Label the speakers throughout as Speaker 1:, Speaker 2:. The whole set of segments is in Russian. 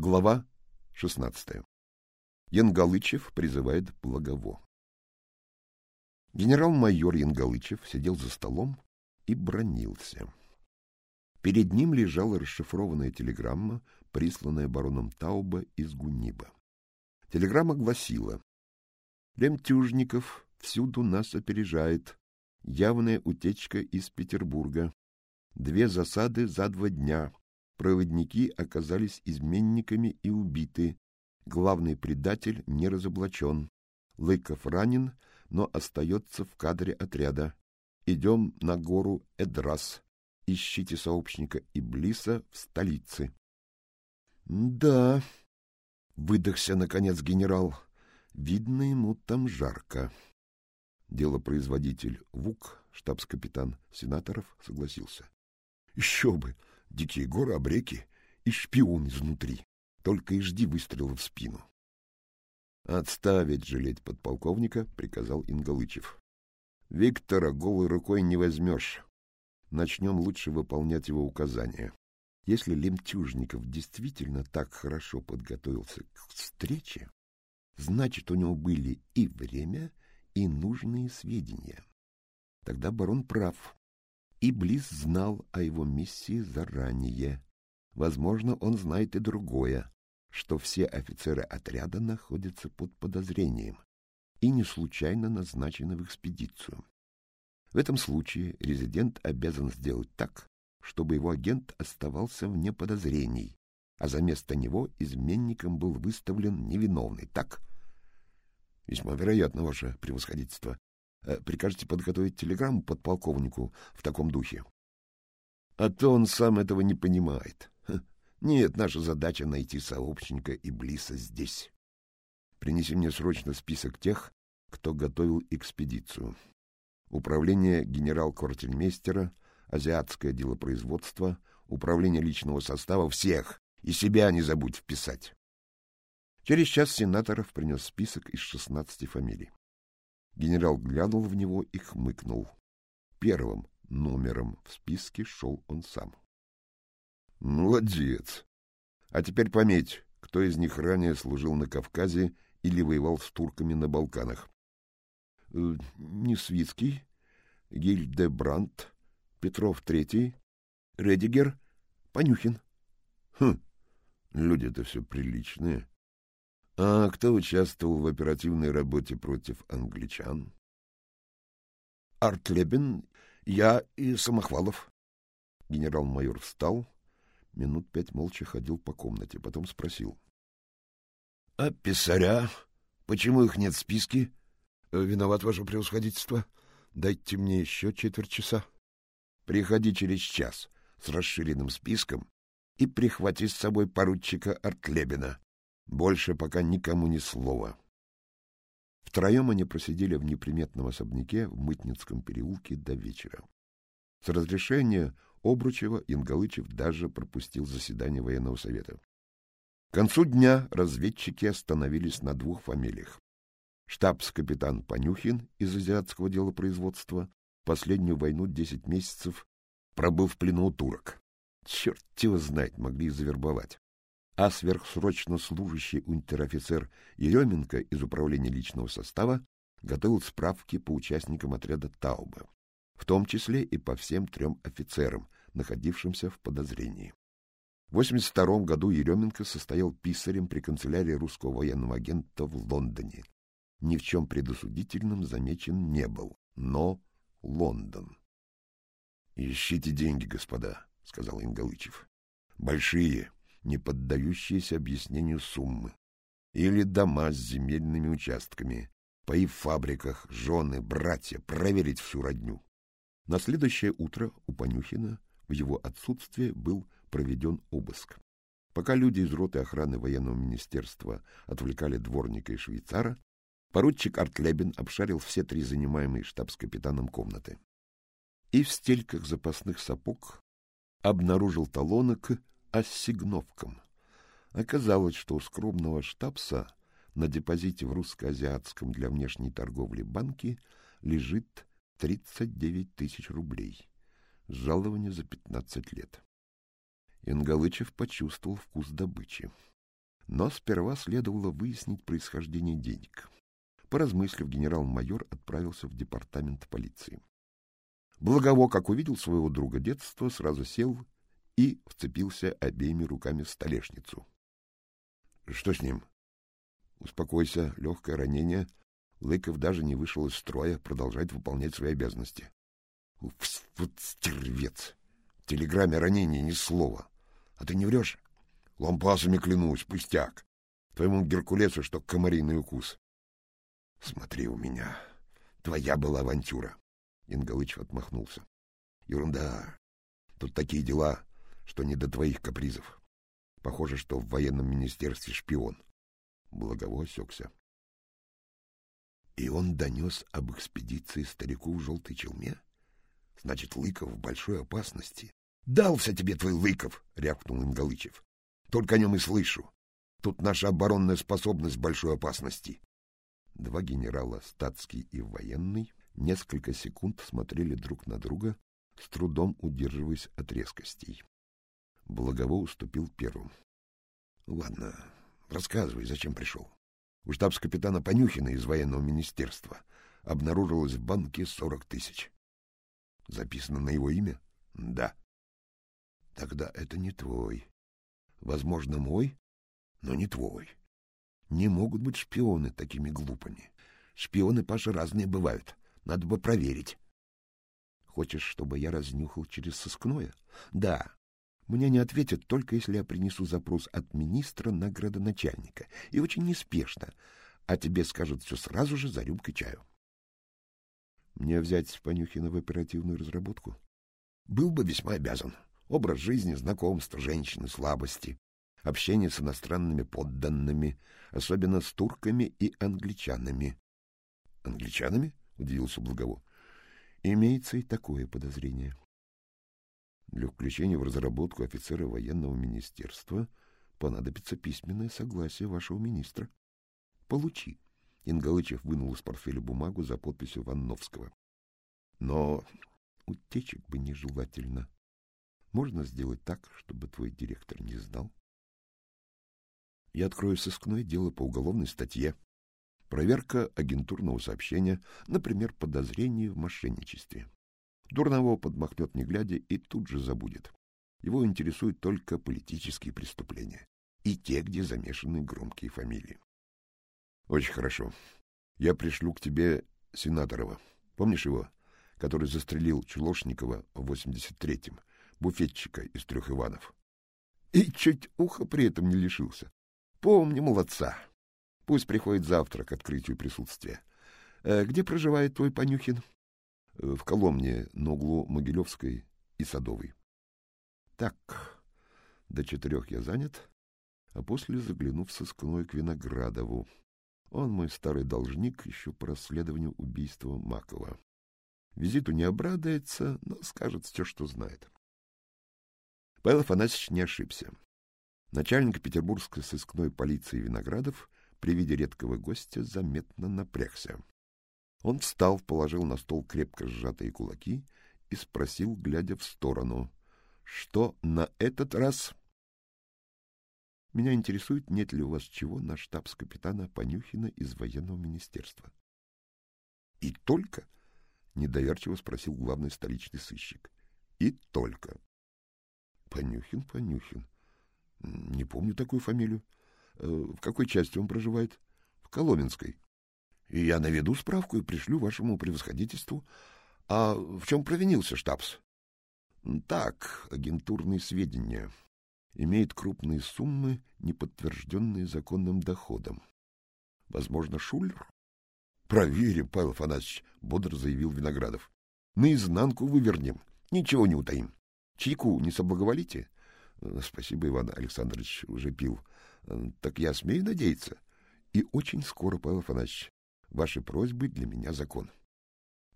Speaker 1: Глава 16. Янгалычев призывает Благово. Генерал-майор Янгалычев сидел за столом и бронился. Перед ним лежала расшифрованная телеграмма, присланная бароном Тауба из Гуниба. Телеграмма гласила «Лемтюжников всюду нас опережает. Явная утечка из Петербурга. Две засады за два дня. Проводники оказались изменниками и убиты. Главный предатель не разоблачен. Лыков ранен, но остается в кадре отряда. Идем на гору Эдрас. Ищите сообщника Иблиса в столице. — Да, — выдохся, наконец, генерал. Видно, ему там жарко. Делопроизводитель Вук, штабс-капитан сенаторов, согласился. — Еще бы! Дикие горы, обреки и шпион изнутри. Только и жди выстрела в спину. «Отставить жалеть подполковника», — приказал Ингалычев. «Виктора голой рукой не возьмешь. Начнем лучше выполнять его указания. Если Лемтюжников действительно так хорошо подготовился к встрече, значит, у него были и время, и нужные сведения. Тогда барон прав. Иблис знал о его миссии заранее. Возможно, он знает и другое, что все офицеры отряда находятся под подозрением и не случайно назначены в экспедицию. В этом случае резидент обязан сделать так, чтобы его агент оставался вне подозрений, а за место него изменником был выставлен невиновный. Так? Весьма вероятно, ваше превосходительство. Э, прикажете подготовить телеграмму подполковнику в таком духе? А то он сам этого не понимает. Нет, наша задача — найти сообщника и Блиса здесь. Принеси мне срочно список тех, кто готовил экспедицию. Управление генерал-квартирмейстера, азиатское делопроизводство, управление личного состава — всех, и себя не забудь вписать. Через час сенаторов принес список из шестнадцати фамилий. Генерал глянул в него и хмыкнул. Первым номером в списке шел он сам. — Молодец! А теперь пометь, кто из них ранее служил на Кавказе или воевал с турками на Балканах. Э, — Несвицкий, Гильдебрандт, Петров Третий, Редигер, Понюхин. — Хм, люди-то все приличные. А кто участвовал в оперативной работе против англичан? Артлебен, я и Самохвалов. Генерал-майор встал, минут пять молча ходил по комнате, потом спросил. — А писаря? Почему их нет в списке? Виноват, ваше превосходительство. Дайте мне еще четверть часа. Приходи через час с расширенным списком и прихвати с собой поручика Артлебина. Больше пока никому ни слова. Втроем они просидели в неприметном особняке в Мытницком переулке до вечера. С разрешения Обручева Ингалычев даже пропустил заседание военного совета. К концу дня разведчики остановились на двух фамилиях. Штабс-капитан Понюхин из азиатского дела производства последнюю войну десять месяцев пробыл в плену у турок. Черт его знает, могли завербовать а сверхсрочно служащий унтер-офицер Еременко из управления личного состава готовил справки по участникам отряда Тауба, в том числе и по всем трем офицерам, находившимся в подозрении. В 1982 году Еременко состоял писарем при канцелярии русского военного агента в Лондоне. Ни в чем предосудительном замечен не был, но Лондон. — Ищите деньги, господа, — сказал Ингалычев. — Большие, не поддающиеся объяснению суммы, или дома с земельными участками, паи в фабриках, жены, братья, проверить всю родню. На следующее утро у Понюхина в его отсутствие был проведен обыск. Пока люди из роты охраны военного министерства отвлекали дворника и швейцара, поручик Артлебин обшарил все три занимаемые штабс-капитаном комнаты. И в стельках запасных сапог обнаружил талоны к ассигновкам. Оказалось, что у скромного штабса на депозите в русско-азиатском для внешней торговли банке лежит 39 тысяч рублей. Жалование за 15 лет. Ингалычев почувствовал вкус добычи. Но сперва следовало выяснить происхождение денег. Поразмыслив, генерал-майор отправился в департамент полиции. Благово, как увидел своего друга детства, сразу сел и вцепился обеими руками в столешницу. — Что с ним? — Успокойся, легкое ранение. Лыков даже не вышел из строя, продолжает выполнять свои обязанности. — Вот стервец! В телеграмме ранения ни слова. А ты не врешь? Лампасами клянусь, пустяк. Твоему Геркулесу, что комариный укус. Смотри у меня. Твоя была авантюра. Ингалыч отмахнулся. Ерунда. Тут такие дела, что не до твоих капризов. Похоже, что в военном министерстве шпион. Благово осекся. И он донес об экспедиции старику в желтой челме? Значит, Лыков в большой опасности. Дался тебе твой Лыков, рявкнул Ингалычев. Только о нем и слышу. Тут наша оборонная способность большой опасности. Два генерала, статский и военный, несколько секунд смотрели друг на друга, с трудом удерживаясь от резкостей. Благово уступил первым. — Ладно, рассказывай, зачем пришел. У штабс-капитана Понюхина из военного министерства обнаружилось в банке сорок тысяч. Записано на его имя? Да. Тогда это не твой. Возможно, мой, но не твой. Не могут быть шпионы такими глупыми. Шпионы, Паша, разные бывают. Надо бы проверить. Хочешь, чтобы я разнюхал через сыскное? Да. Мне не ответят, только если я принесу запрос от министра на градоначальника. И очень неспешно. А тебе скажут все сразу же за рюмкой чаю. Мне взять Панюхина в оперативную разработку? Был бы весьма обязан. Образ жизни, знакомства, женщины, слабости общение с иностранными подданными, особенно с турками и англичанами. — Англичанами? — удивился Благово. — Имеется и такое подозрение. Для включения в разработку офицера военного министерства понадобится письменное согласие вашего министра. — Получи. Ингалычев вынул из портфеля бумагу за подписью Ванновского. — Но утечек бы нежелательно. Можно сделать так, чтобы твой директор не знал? я открою сыскное дело по уголовной статье. Проверка агентурного сообщения, например, подозрение в мошенничестве. Дурного подмахнет не глядя и тут же забудет. Его интересуют только политические преступления и те, где замешаны громкие фамилии. Очень хорошо. Я пришлю к тебе Сенаторова. Помнишь его, который застрелил Чулошникова в 83-м, буфетчика из трех Иванов? И чуть ухо при этом не лишился. Помни, молодца. Пусть приходит завтра к открытию присутствия. Э, где проживает твой Панюхин? Э, в Коломне, на углу Могилевской и Садовой. Так, до четырех я занят, а после загляну в сыскной к Виноградову. Он мой старый должник еще по расследованию убийства Макова. Визиту не обрадуется, но скажет все, что знает. Павел Афанасьевич не ошибся. Начальник петербургской сыскной полиции Виноградов при виде редкого гостя заметно напрягся. Он встал, положил на стол крепко сжатые кулаки и спросил, глядя в сторону, что на этот раз... Меня интересует, нет ли у вас чего на штабс-капитана Понюхина из военного министерства. — И только? — недоверчиво спросил главный столичный сыщик. — И только. — Понюхин, Понюхин. Не помню такую фамилию. Э, в какой части он проживает? В Коломенской. И я наведу справку и пришлю вашему превосходительству. А в чем провинился штабс? Так, агентурные сведения. Имеет крупные суммы, не подтвержденные законным доходом. Возможно, шулер? Проверим, Павел Афанасьевич, бодро заявил Виноградов. Наизнанку вывернем, ничего не утаим. Чайку не соблаговолите? Э, спасибо, Иван Александрович, уже пил. Э, так я смею надеяться. И очень скоро, Павел Афанасьевич, ваши просьбы для меня закон.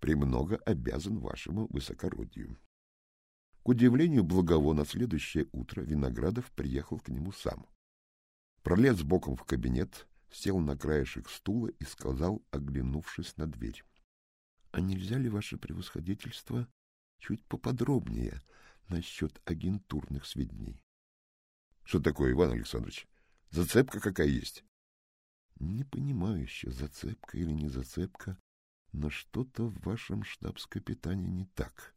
Speaker 1: Премного обязан вашему высокородию. К удивлению Благово на следующее утро Виноградов приехал к нему сам. Пролез боком в кабинет, сел на краешек стула и сказал, оглянувшись на дверь. — А нельзя ли, ваше превосходительство, чуть поподробнее насчет агентурных сведений. — Что такое, Иван Александрович? Зацепка какая есть?
Speaker 2: Не понимаю еще, зацепка или не зацепка, но что-то в вашем штабс-капитане не так.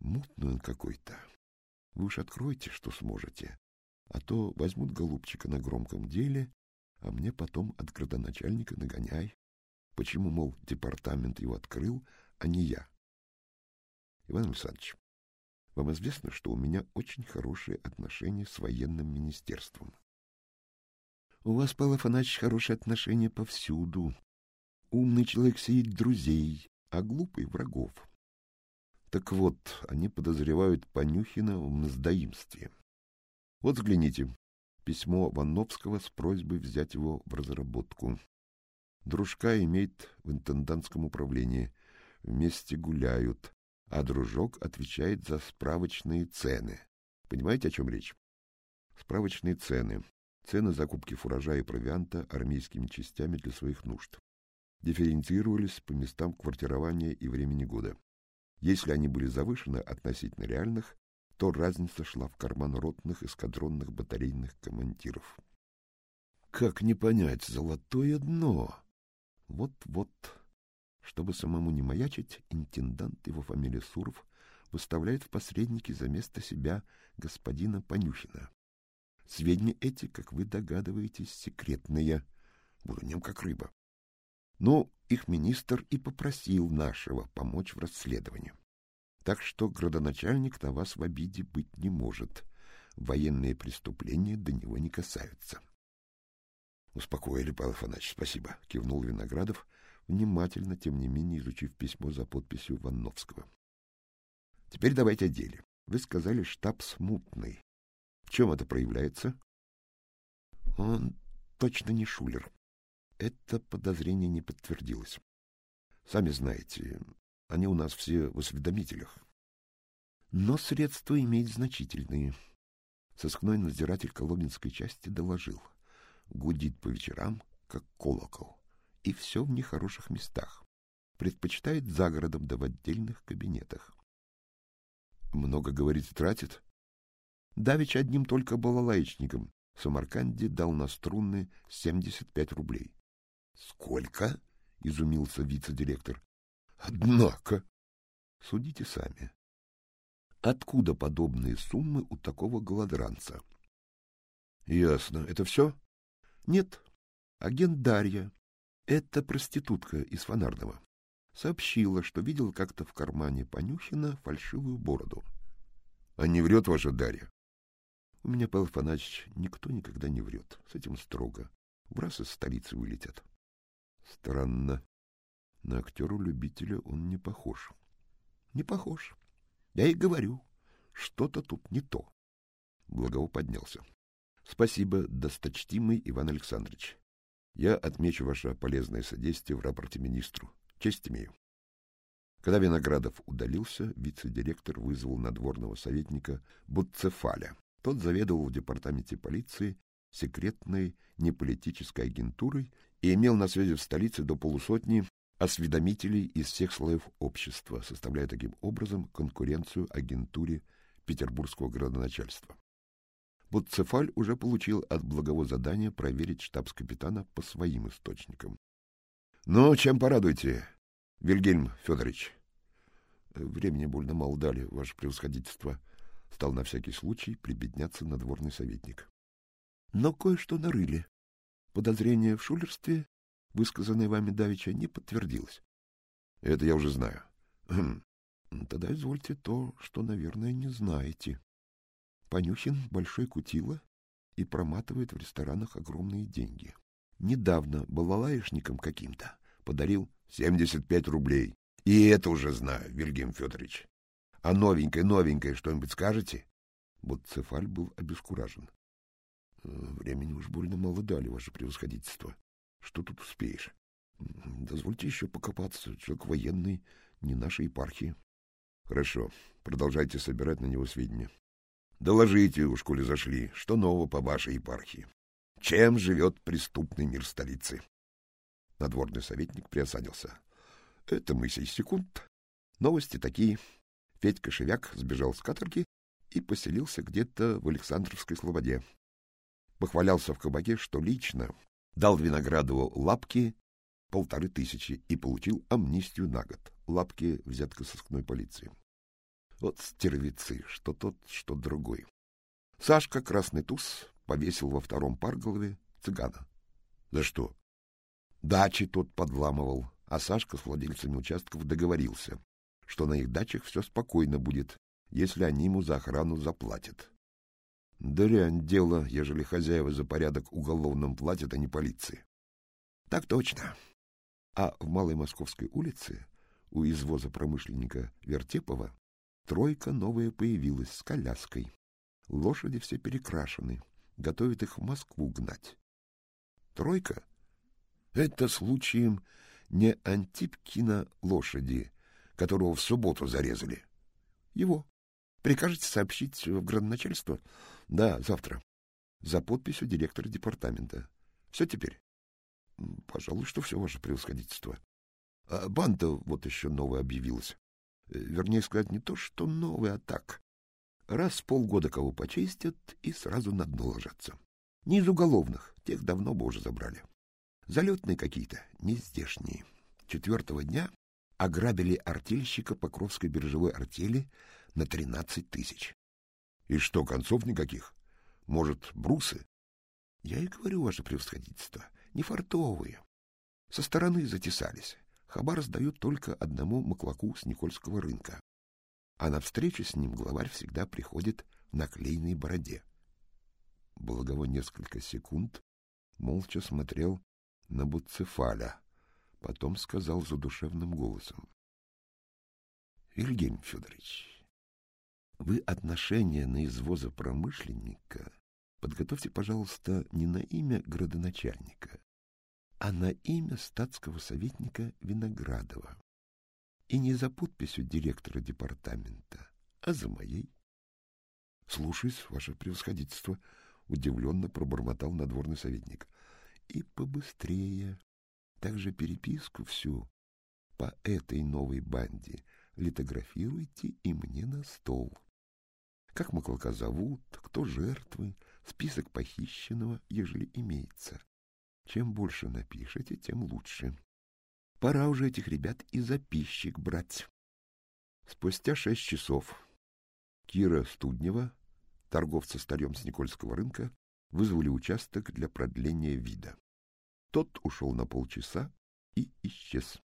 Speaker 2: Мутный он какой-то. Вы уж откройте, что сможете, а то возьмут голубчика на громком деле, а мне потом от градоначальника нагоняй. Почему, мол, департамент его открыл, а не я? Иван Александрович, вам известно, что у меня очень хорошие отношения с военным министерством. У вас, Павел Афанасьевич, хорошие отношения повсюду. Умный человек сидит друзей, а глупый — врагов. Так вот, они подозревают Панюхина в мздоимстве. Вот взгляните, письмо Ванновского с просьбой взять его в разработку. Дружка имеет в интендантском управлении. Вместе гуляют, а дружок отвечает за справочные цены. Понимаете, о чем речь? Справочные цены. Цены закупки фуража и провианта армейскими частями для своих нужд. Дифференцировались по местам квартирования и времени года. Если они были завышены относительно реальных, то разница шла в карман ротных, эскадронных, батарейных командиров. Как не понять, золотое дно! Вот-вот. Чтобы самому не маячить, интендант, его фамилия Суров, выставляет в посредники за место себя господина Понюхина. Сведения эти, как вы догадываетесь, секретные. Буду нем как рыба. Но их министр и попросил нашего помочь в расследовании. Так что градоначальник на вас в обиде быть не может. Военные преступления до него не касаются. Успокоили, Павел Афанасьевич, спасибо, кивнул Виноградов, внимательно, тем не менее, изучив письмо за подписью Ванновского. Теперь давайте о деле. Вы сказали, штаб смутный. В чем это проявляется? Он точно не шулер. Это подозрение не подтвердилось. Сами знаете, они у нас все в осведомителях. Но средства имеют значительные. Сыскной надзиратель Коломенской части доложил. Гудит по вечерам, как колокол и все в нехороших местах. Предпочитает за городом да в отдельных кабинетах. Много, говорит, тратит? Давич одним только балалаечником в Самарканде дал на струнные 75 рублей. — Сколько? — изумился вице-директор. — Однако. Судите сами. Откуда подобные суммы у такого голодранца? — Ясно. Это все? — Нет. Агент Дарья эта проститутка из Фонарного сообщила, что видела как-то в кармане Понюхина фальшивую бороду. — А не врет ваша Дарья? — У меня, Павел Афанасьевич, никто никогда не врет. С этим строго. В раз из столицы вылетят. Странно. На актера-любителя он не похож. — Не похож. Я и говорю, что-то тут не то. Благово поднялся. — Спасибо, досточтимый Иван Александрович. Я отмечу ваше полезное содействие в рапорте министру. Честь имею. Когда Виноградов удалился, вице-директор вызвал надворного советника Буцефаля. Тот заведовал в департаменте полиции секретной неполитической агентурой и имел на связи в столице до полусотни осведомителей из всех слоев общества, составляя таким образом конкуренцию агентуре петербургского градоначальства. Буцефаль уже получил от Благово задание проверить штабс-капитана по своим источникам. — Ну, чем порадуйте, Вильгельм Федорович? — Времени больно мало дали, ваше превосходительство. Стал на всякий случай прибедняться надворный советник. Но кое-что нарыли. Подозрение в шулерстве, высказанное вами давеча, не подтвердилось. — Это я уже знаю. Хм. — Тогда извольте то, что, наверное, не знаете. Понюхин большой кутила и проматывает в ресторанах огромные деньги. Недавно балалаишникам каким-то подарил 75 рублей. И это уже знаю, Вильгельм Федорович. А новенькое-новенькое что-нибудь скажете? Буцефаль был обескуражен. «Э, времени уж больно мало дали, ваше превосходительство. Что тут успеешь? Дозвольте еще покопаться. Человек военный, не нашей епархии. Хорошо, продолжайте собирать на него сведения. Доложите уж, коли зашли, что нового по вашей епархии. Чем живет преступный мир столицы? Надворный советник приосадился. Это мы сей секунд. Новости такие. Федька Шевяк сбежал с каторги и поселился где-то в Александровской слободе.
Speaker 1: похвалялся в кабаке, что лично дал Виноградову лапки полторы тысячи и получил амнистию на год. Лапки взятка сыскной полиции. Вот стервицы, что тот, что другой. Сашка, красный туз, повесил во втором парголове цыгана. За что? Дачи тот подламывал, а Сашка с владельцами участков договорился, что на их дачах все спокойно будет, если они ему за охрану заплатят. Дрянь дело, ежели хозяева за порядок уголовным платят, а не полиции. Так точно. А в Малой Московской улице у извоза промышленника Вертепова тройка новая появилась с коляской. Лошади все перекрашены, готовят их в Москву гнать. Тройка — это случаем не Антипкина лошади, которого в субботу зарезали. Его. Прикажете сообщить в градоначальство? Да, завтра. За подписью директора департамента. Все теперь? Пожалуй, что все, ваше превосходительство. А банда вот еще новая объявилась. Э, вернее сказать, не то, что новая, а так. Раз в полгода кого почистят и сразу на дно ложатся. Не из уголовных, тех давно бы уже забрали. Залетные какие-то, не здешние. Четвертого дня ограбили артельщика Покровской биржевой артели на тринадцать тысяч. И что, концов никаких? Может, брусы? Я и говорю, ваше превосходительство, не фартовые. Со стороны затесались. Хабар сдают только одному маклаку с Никольского рынка. А на встречу с ним главарь всегда приходит в наклейной бороде. Благово несколько секунд молча смотрел на Буцефаля, потом сказал задушевным голосом. — Вильгельм Федорович, вы отношения на извоза промышленника подготовьте, пожалуйста, не на имя градоначальника, а на имя статского советника Виноградова. И не за подписью директора департамента, а за моей. — Слушаюсь, ваше превосходительство, — удивленно пробормотал надворный советник. — И побыстрее. Также переписку всю по этой новой банде литографируйте и мне на стол. Как Маклака зовут, кто жертвы, список похищенного, ежели имеется. Чем больше напишете, тем лучше. Пора уже этих ребят и записчик брать. Спустя шесть часов Кира Студнева, торговца старьем с Никольского рынка, вызвали участок для продления вида. Тот ушел на полчаса и исчез.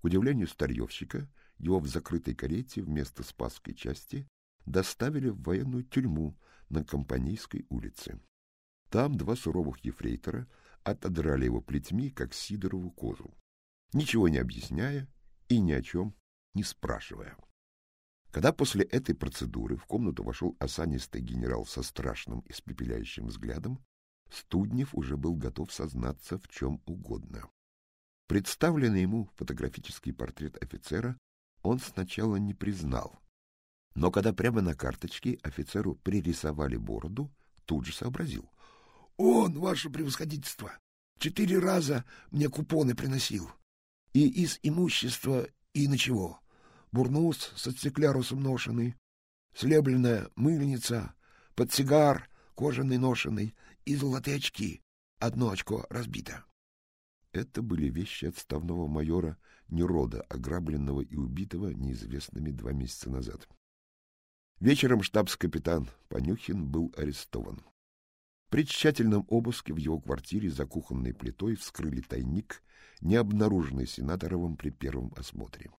Speaker 1: К удивлению старьевщика, его в закрытой карете вместо Спасской части доставили в военную тюрьму на Компанейской улице. Там два суровых ефрейтора отодрали его плетьми, как Сидорову козу, ничего не объясняя и ни о чем не спрашивая. Когда после этой процедуры в комнату вошел осанистый генерал со страшным испепеляющим взглядом, Студнев уже был готов сознаться в чем угодно. Представленный ему фотографический портрет офицера он сначала не признал, но когда прямо на карточке офицеру пририсовали бороду, тут же сообразил. Он, ваше превосходительство, четыре раза мне купоны приносил. И из имущества, и ничего. Бурнус с ациклярусом ношеный, слебленная мыльница, подсигар кожаный ношеный и золотые очки. Одно очко разбито. Это были вещи отставного майора Нерода, ограбленного и убитого неизвестными два месяца назад. Вечером штабс-капитан Панюхин был арестован. При тщательном обыске в его квартире за кухонной плитой вскрыли тайник, не обнаруженный Сенаторовым при первом осмотре.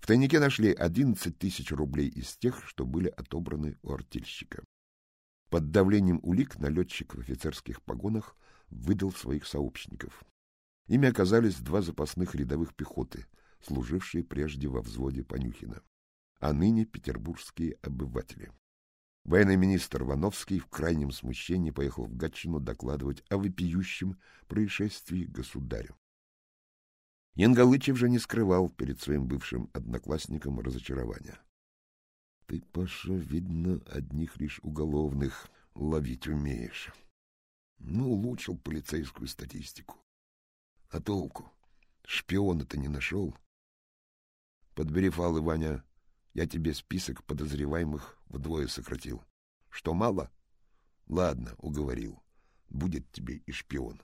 Speaker 1: В тайнике нашли 11 тысяч рублей из тех, что были отобраны у артельщика. Под давлением улик налетчик в офицерских погонах выдал своих сообщников. Ими оказались два запасных рядовых пехоты, служившие прежде во взводе Панюхина, а ныне петербургские обыватели. Военный министр Вановский в крайнем смущении поехал в Гатчину докладывать о вопиющем происшествии государю. Янгалычев же не скрывал перед своим бывшим одноклассником разочарования. — Ты, Паша, видно, одних лишь уголовных ловить умеешь. Ну, улучшил полицейскую статистику. А толку? Шпиона-то не нашел. Подбери фалы, Ваня, я тебе список подозреваемых вдвое сократил. Что мало? Ладно, уговорил. Будет тебе и шпион.